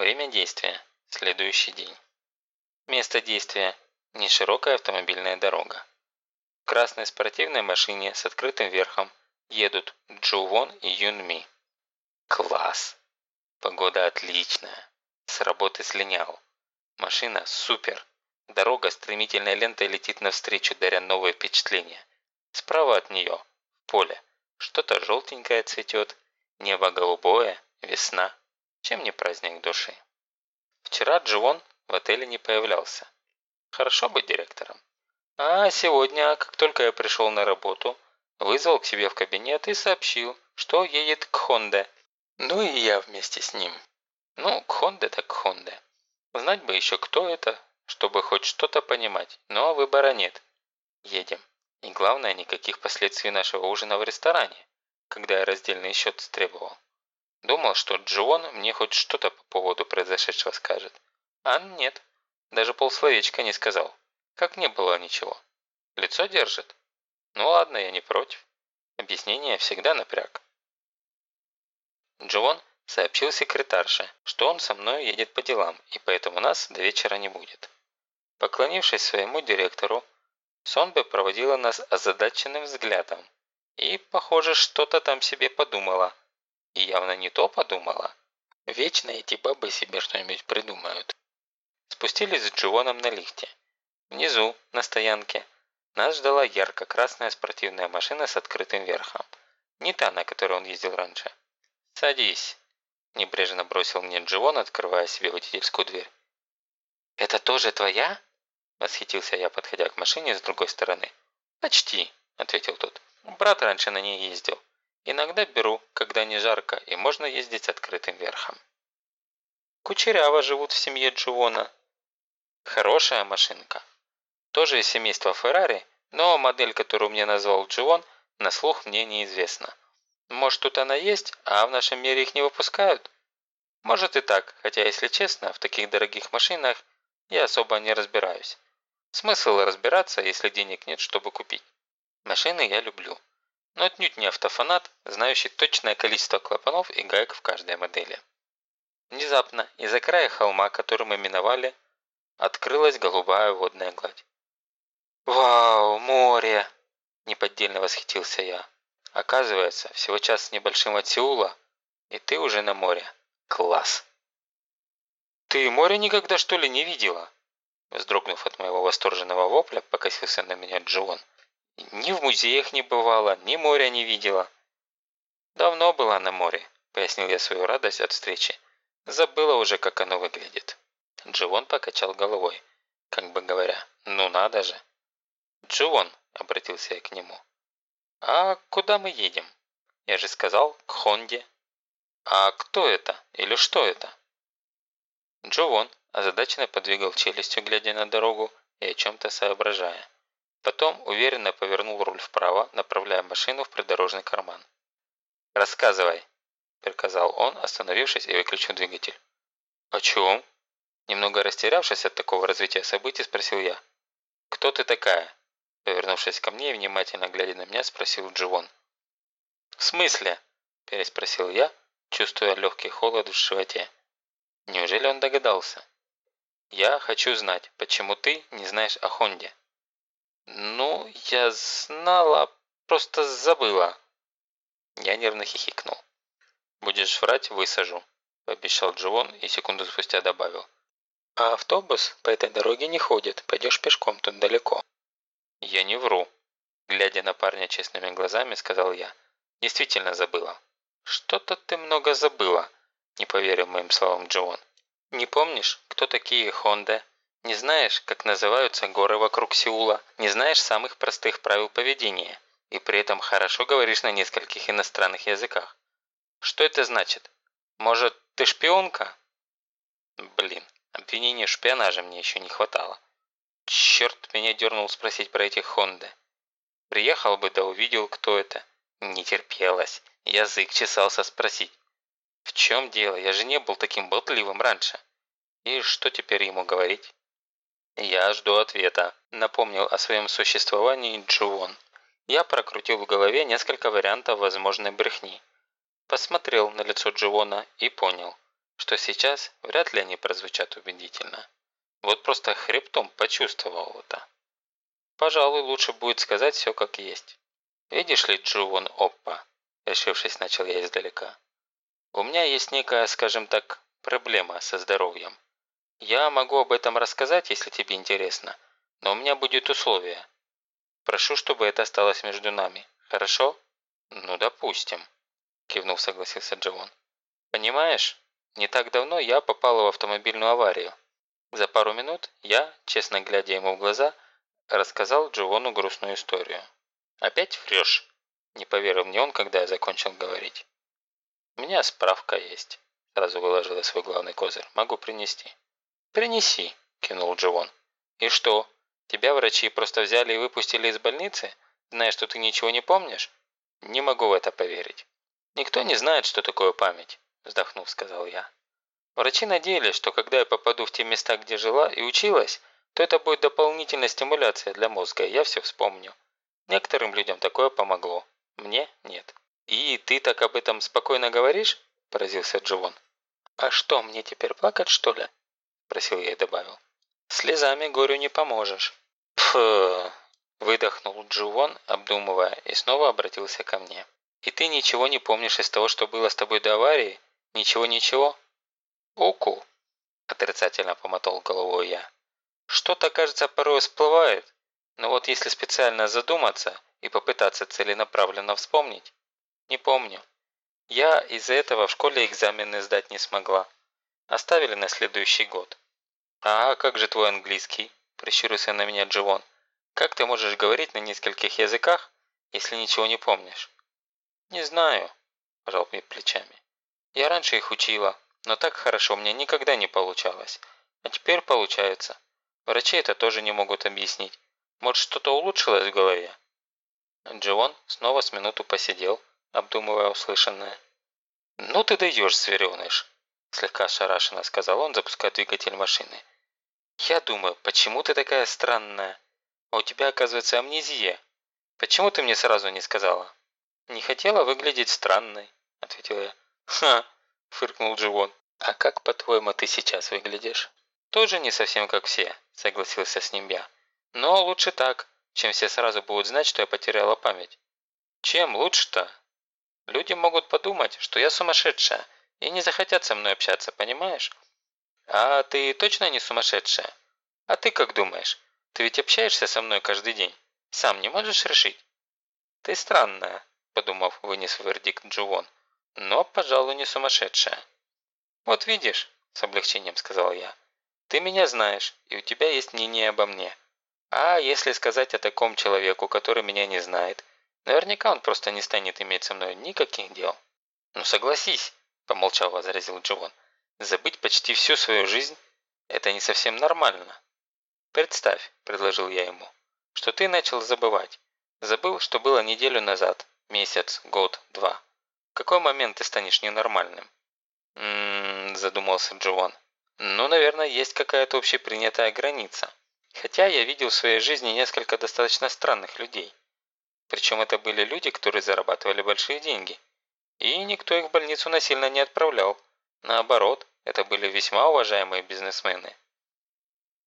Время действия – следующий день. Место действия – неширокая автомобильная дорога. В красной спортивной машине с открытым верхом едут Джу Вон и Юн Ми. Класс! Погода отличная. С работы слинял. Машина супер. Дорога стремительной лентой летит навстречу, даря новые впечатления. Справа от нее, поле, что-то желтенькое цветет, небо голубое, весна. Чем не праздник души? Вчера Дживон в отеле не появлялся. Хорошо быть директором. А сегодня, как только я пришел на работу, вызвал к себе в кабинет и сообщил, что едет к Хонде. Ну и я вместе с ним. Ну, к Хонде так к Хонде. Знать бы еще, кто это, чтобы хоть что-то понимать, но выбора нет. Едем. И главное, никаких последствий нашего ужина в ресторане, когда я раздельный счет требовал. Думал, что Джон мне хоть что-то по поводу произошедшего скажет. А нет, даже полсловечка не сказал. Как не было ничего. Лицо держит. Ну ладно, я не против. Объяснение всегда напряг. Джон сообщил секретарше, что он со мной едет по делам, и поэтому нас до вечера не будет. Поклонившись своему директору, Сонбе проводила нас озадаченным взглядом и, похоже, что-то там себе подумала. И явно не то подумала. Вечно эти бабы себе что-нибудь придумают. Спустились с Дживоном на лифте. Внизу, на стоянке, нас ждала ярко-красная спортивная машина с открытым верхом. Не та, на которой он ездил раньше. «Садись», – небрежно бросил мне Дживон, открывая себе водительскую дверь. «Это тоже твоя?» – восхитился я, подходя к машине с другой стороны. «Почти», – ответил тот. «Брат раньше на ней ездил. Иногда беру, когда не жарко, и можно ездить открытым верхом». Кучеряво живут в семье Дживона. Хорошая машинка. Тоже из семейства Феррари, но модель, которую мне назвал Дживон, на слух мне неизвестна. Может, тут она есть, а в нашем мире их не выпускают? Может и так, хотя, если честно, в таких дорогих машинах я особо не разбираюсь. Смысл разбираться, если денег нет, чтобы купить. Машины я люблю. Но отнюдь не автофанат, знающий точное количество клапанов и гаек в каждой модели. Внезапно, из-за края холма, который мы миновали, открылась голубая водная гладь. «Вау, море!» – неподдельно восхитился я. Оказывается, всего час с небольшим от Сеула, и ты уже на море. Класс! Ты море никогда что ли не видела? Вздрогнув от моего восторженного вопля, покосился на меня Джон. Ни в музеях не бывала, ни моря не видела. Давно была на море, пояснил я свою радость от встречи. Забыла уже, как оно выглядит. Дживон покачал головой, как бы говоря, ну надо же. Дживон, обратился я к нему, «А куда мы едем?» «Я же сказал, к Хонде». «А кто это? Или что это?» Джовон озадаченно подвигал челюстью, глядя на дорогу и о чем-то соображая. Потом уверенно повернул руль вправо, направляя машину в придорожный карман. «Рассказывай», – приказал он, остановившись и выключив двигатель. «О чем?» Немного растерявшись от такого развития событий, спросил я. «Кто ты такая?» Повернувшись ко мне и внимательно глядя на меня, спросил Дживон. «В смысле?» – переспросил я, чувствуя легкий холод в животе. Неужели он догадался? «Я хочу знать, почему ты не знаешь о Хонде?» «Ну, я знала, просто забыла». Я нервно хихикнул. «Будешь врать, высажу», – пообещал Дживон и секунду спустя добавил. «А автобус по этой дороге не ходит, пойдешь пешком, тут далеко». «Я не вру», – глядя на парня честными глазами, сказал я. «Действительно забыла». «Что-то ты много забыла», – не поверил моим словам Джоан. «Не помнишь, кто такие Хонда? Не знаешь, как называются горы вокруг Сеула? Не знаешь самых простых правил поведения? И при этом хорошо говоришь на нескольких иностранных языках? Что это значит? Может, ты шпионка?» Блин, обвинения в шпионаже мне еще не хватало. Черт меня дернул спросить про этих Хонды. Приехал бы да увидел, кто это. Не терпелось. Язык чесался спросить. В чем дело? Я же не был таким болтливым раньше. И что теперь ему говорить? Я жду ответа. Напомнил о своем существовании Джуон. Я прокрутил в голове несколько вариантов возможной брехни. Посмотрел на лицо Дживона и понял, что сейчас вряд ли они прозвучат убедительно. Вот просто хребтом почувствовал это. Пожалуй, лучше будет сказать все как есть. Видишь ли, Джувон Оппа, решившись, начал я издалека. У меня есть некая, скажем так, проблема со здоровьем. Я могу об этом рассказать, если тебе интересно, но у меня будет условие. Прошу, чтобы это осталось между нами. Хорошо? Ну, допустим, кивнув, согласился Дживон. Понимаешь, не так давно я попал в автомобильную аварию. За пару минут я, честно глядя ему в глаза, рассказал Дживону грустную историю. «Опять врешь?» – не поверил мне он, когда я закончил говорить. «У меня справка есть», – сразу выложила свой главный козырь. «Могу принести». «Принеси», – кинул Дживон. «И что, тебя врачи просто взяли и выпустили из больницы, зная, что ты ничего не помнишь?» «Не могу в это поверить». «Никто не знает, что такое память», – вздохнув, сказал я. Врачи надеялись, что когда я попаду в те места, где жила и училась, то это будет дополнительная стимуляция для мозга, и я все вспомню. Некоторым людям такое помогло. Мне нет. «И ты так об этом спокойно говоришь?» – поразился Дживон. «А что, мне теперь плакать, что ли?» – просил я и добавил. «Слезами горю не поможешь». «Пф!» – выдохнул Дживон, обдумывая, и снова обратился ко мне. «И ты ничего не помнишь из того, что было с тобой до аварии? Ничего-ничего?» «Уку!» – отрицательно помотал головой я. «Что-то, кажется, порой всплывает, но вот если специально задуматься и попытаться целенаправленно вспомнить, не помню. Я из-за этого в школе экзамены сдать не смогла. Оставили на следующий год. «А как же твой английский?» – прищурился на меня Дживон. «Как ты можешь говорить на нескольких языках, если ничего не помнишь?» «Не знаю», – пожал мне плечами. «Я раньше их учила, но так хорошо мне никогда не получалось. А теперь получается. Врачи это тоже не могут объяснить. Может, что-то улучшилось в голове?» Дживон снова с минуту посидел, обдумывая услышанное. «Ну ты даешь, звереныш!» Слегка ошарашенно сказал он, запуская двигатель машины. «Я думаю, почему ты такая странная? А у тебя, оказывается, амнезия. Почему ты мне сразу не сказала?» «Не хотела выглядеть странной», – ответил я. «Ха!» – фыркнул Дживон. «А как, по-твоему, ты сейчас выглядишь?» «Тоже не совсем как все», – согласился с ним я. Но лучше так, чем все сразу будут знать, что я потеряла память. Чем лучше-то? Люди могут подумать, что я сумасшедшая, и не захотят со мной общаться, понимаешь? А ты точно не сумасшедшая? А ты как думаешь? Ты ведь общаешься со мной каждый день. Сам не можешь решить? Ты странная, подумав, вынес вердикт Джувон. Но, пожалуй, не сумасшедшая. Вот видишь, с облегчением сказал я. Ты меня знаешь, и у тебя есть мнение обо мне. А если сказать о таком человеку, который меня не знает, наверняка он просто не станет иметь со мной никаких дел. Ну согласись, помолчал возразил Джован, забыть почти всю свою жизнь – это не совсем нормально. Представь, предложил я ему, что ты начал забывать. Забыл, что было неделю назад, месяц, год, два. В какой момент ты станешь ненормальным? Ммм, задумался Джован. Ну, наверное, есть какая-то общепринятая граница. Хотя я видел в своей жизни несколько достаточно странных людей. Причем это были люди, которые зарабатывали большие деньги. И никто их в больницу насильно не отправлял. Наоборот, это были весьма уважаемые бизнесмены.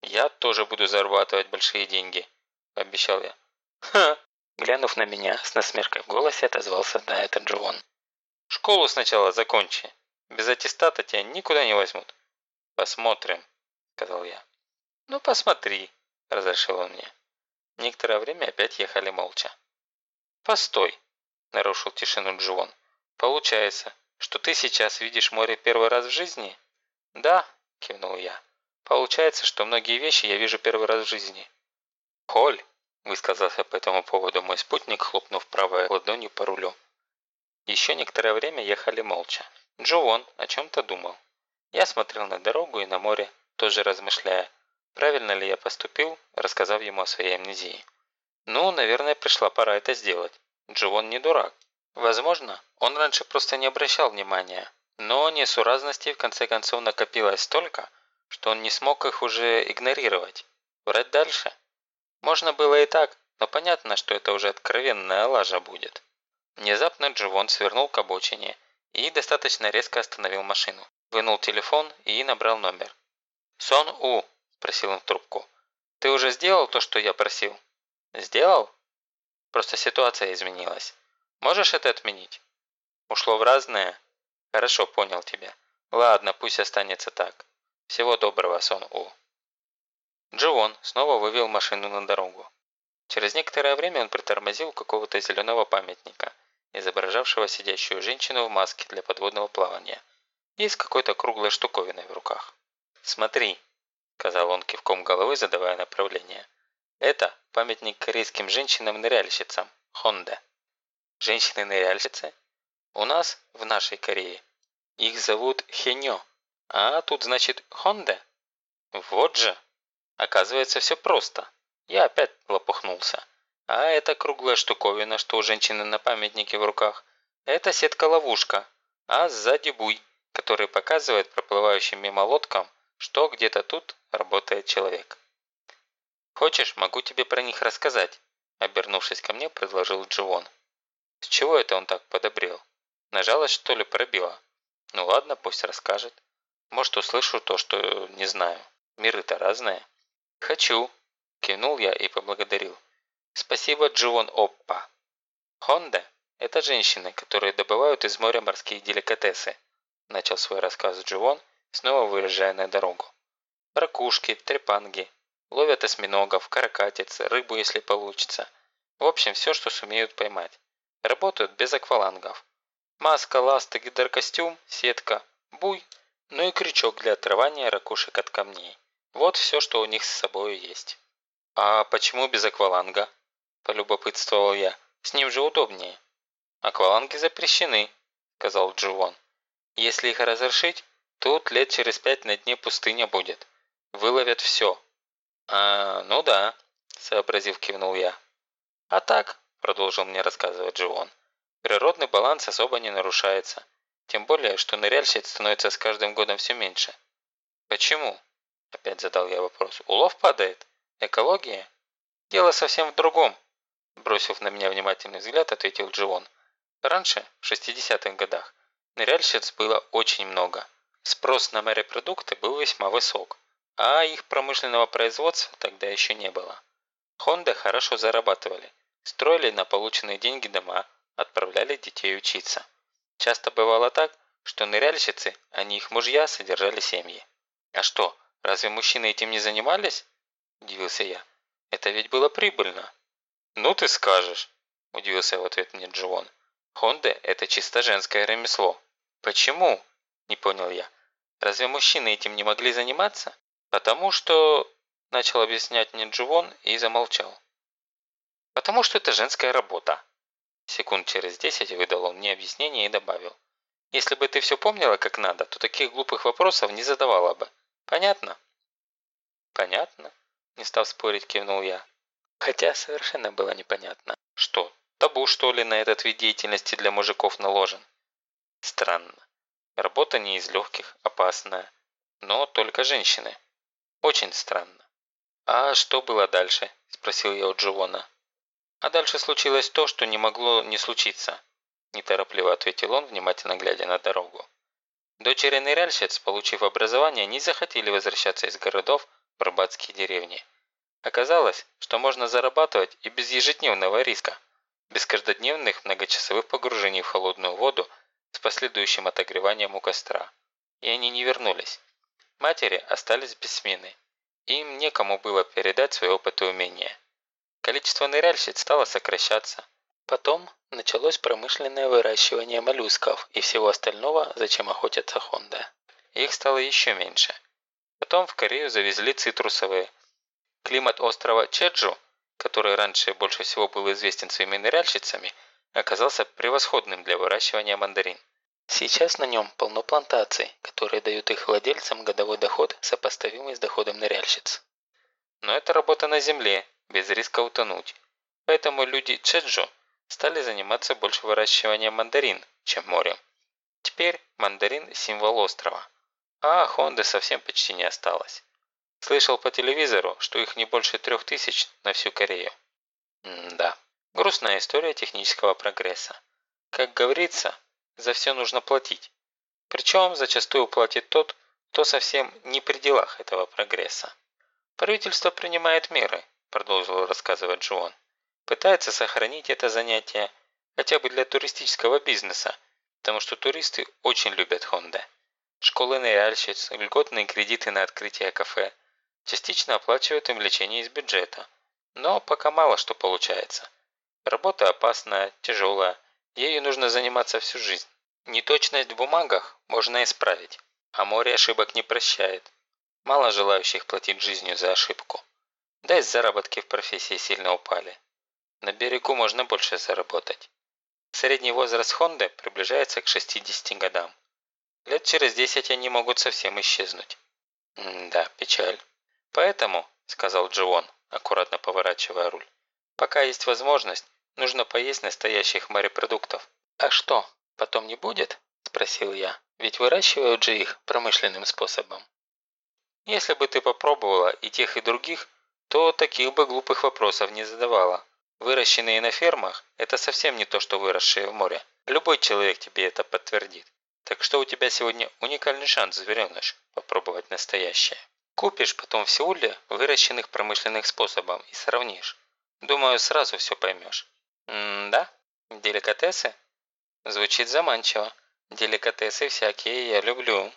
«Я тоже буду зарабатывать большие деньги», – пообещал я. «Ха!» – глянув на меня, с насмешкой в голосе отозвался да это Джоон. «Школу сначала закончи. Без аттестата тебя никуда не возьмут». «Посмотрим», – сказал я. «Ну, посмотри», – разрешил он мне. Некоторое время опять ехали молча. «Постой», – нарушил тишину Джуон. «Получается, что ты сейчас видишь море первый раз в жизни?» «Да», – кивнул я. «Получается, что многие вещи я вижу первый раз в жизни». «Коль», – высказался по этому поводу мой спутник, хлопнув правой ладонью по рулю. Еще некоторое время ехали молча. Джуон о чем-то думал. Я смотрел на дорогу и на море, тоже размышляя, Правильно ли я поступил, рассказав ему о своей амнезии? Ну, наверное, пришла пора это сделать. Дживон не дурак. Возможно, он раньше просто не обращал внимания, но несуразностей в конце концов накопилось столько, что он не смог их уже игнорировать. Врать дальше? Можно было и так, но понятно, что это уже откровенная лажа будет. Внезапно Дживон свернул к обочине и достаточно резко остановил машину. Вынул телефон и набрал номер. «Сон У», – спросил он в трубку. «Ты уже сделал то, что я просил?» «Сделал?» «Просто ситуация изменилась. Можешь это отменить?» «Ушло в разное?» «Хорошо, понял тебя. Ладно, пусть останется так. Всего доброго, Сон У». Джоон снова вывел машину на дорогу. Через некоторое время он притормозил какого-то зеленого памятника, изображавшего сидящую женщину в маске для подводного плавания и с какой-то круглой штуковиной в руках. «Смотри», – сказал он кивком головы, задавая направление. «Это памятник корейским женщинам-ныряльщицам, Хонде». «Женщины-ныряльщицы? У нас, в нашей Корее, их зовут Хеньо, а тут значит Хонде? Вот же!» Оказывается, все просто. Я опять лопухнулся. А эта круглая штуковина, что у женщины на памятнике в руках, это сетка-ловушка, а сзади буй, который показывает проплывающим мимо лодкам, что где-то тут работает человек. «Хочешь, могу тебе про них рассказать?» Обернувшись ко мне, предложил Дживон. С чего это он так подобрел? Нажалась, что ли, пробила? Ну ладно, пусть расскажет. Может, услышу то, что не знаю. Миры-то разные. «Хочу», – кивнул я и поблагодарил. «Спасибо, Дживон Оппа». «Хонда – это женщины, которые добывают из моря морские деликатесы», – начал свой рассказ Дживон, снова выезжая на дорогу. «Ракушки, трепанги, ловят осьминогов, каракатиц, рыбу, если получится. В общем, все, что сумеют поймать. Работают без аквалангов. Маска, ласты, гидрокостюм, сетка, буй, ну и крючок для отрывания ракушек от камней. Вот все, что у них с собой есть. «А почему без акваланга?» – полюбопытствовал я. «С ним же удобнее». «Акваланги запрещены», – сказал Дживон. «Если их разрешить, тут лет через пять на дне пустыня будет. Выловят все». «А, ну да», – сообразив, кивнул я. «А так», – продолжил мне рассказывать Дживон, – «природный баланс особо не нарушается. Тем более, что ныряльщиц становится с каждым годом все меньше». «Почему?» Опять задал я вопрос. Улов падает? Экология? Дело совсем в другом. Бросив на меня внимательный взгляд, ответил Дживон. Раньше, в 60-х годах, ныряльщиц было очень много. Спрос на морепродукты был весьма высок, а их промышленного производства тогда еще не было. Хонды хорошо зарабатывали, строили на полученные деньги дома, отправляли детей учиться. Часто бывало так, что ныряльщицы, а не их мужья, содержали семьи. А что, Разве мужчины этим не занимались? Удивился я. Это ведь было прибыльно. Ну ты скажешь, удивился в ответ мне Джон. Хонда – это чисто женское ремесло. Почему? Не понял я. Разве мужчины этим не могли заниматься? Потому что... Начал объяснять мне Дживон и замолчал. Потому что это женская работа. Секунд через десять выдал он мне объяснение и добавил. Если бы ты все помнила как надо, то таких глупых вопросов не задавала бы. Понятно? Понятно, не став спорить, кивнул я. Хотя совершенно было непонятно. Что, табу что ли на этот вид деятельности для мужиков наложен? Странно. Работа не из легких, опасная. Но только женщины. Очень странно. «А что было дальше?» – спросил я у Дживона. «А дальше случилось то, что не могло не случиться», – неторопливо ответил он, внимательно глядя на дорогу. Дочери ныряльщиц, получив образование, не захотели возвращаться из городов в рыбацкие деревни. Оказалось, что можно зарабатывать и без ежедневного риска, без каждодневных многочасовых погружений в холодную воду с последующим отогреванием у костра. И они не вернулись. Матери остались без смены. Им некому было передать свой опыт и умения. Количество ныряльщиц стало сокращаться. Потом началось промышленное выращивание моллюсков и всего остального, зачем охотятся Хонда. Их стало еще меньше. Потом в Корею завезли цитрусовые. Климат острова Чеджу, который раньше больше всего был известен своими ныряльщицами, оказался превосходным для выращивания мандарин. Сейчас на нем полно плантаций, которые дают их владельцам годовой доход, сопоставимый с доходом ныряльщиц. Но это работа на земле, без риска утонуть. Поэтому люди Чеджу стали заниматься больше выращиванием мандарин, чем морем. Теперь мандарин – символ острова, а Хонды совсем почти не осталось. Слышал по телевизору, что их не больше трех тысяч на всю Корею. М да, грустная история технического прогресса. Как говорится, за все нужно платить. Причем зачастую платит тот, кто совсем не при делах этого прогресса. Правительство принимает меры, продолжил рассказывать Джон. Пытается сохранить это занятие хотя бы для туристического бизнеса, потому что туристы очень любят Honda. Школы ныряльщиц, льготные кредиты на открытие кафе частично оплачивают им лечение из бюджета. Но пока мало что получается. Работа опасная, тяжелая, ею нужно заниматься всю жизнь. Неточность в бумагах можно исправить, а море ошибок не прощает. Мало желающих платить жизнью за ошибку. Да и заработки в профессии сильно упали. На берегу можно больше заработать. Средний возраст Хонды приближается к 60 годам. Лет через 10 они могут совсем исчезнуть. М да, печаль. Поэтому, сказал Джион, аккуратно поворачивая руль, пока есть возможность, нужно поесть настоящих морепродуктов. А что, потом не будет? Спросил я. Ведь выращивают же их промышленным способом. Если бы ты попробовала и тех, и других, то таких бы глупых вопросов не задавала. Выращенные на фермах – это совсем не то, что выросшие в море. Любой человек тебе это подтвердит. Так что у тебя сегодня уникальный шанс, звереныш, попробовать настоящее. Купишь потом в Сеуле выращенных промышленных способом и сравнишь. Думаю, сразу все поймешь. М-да? Деликатесы? Звучит заманчиво. Деликатесы всякие я люблю.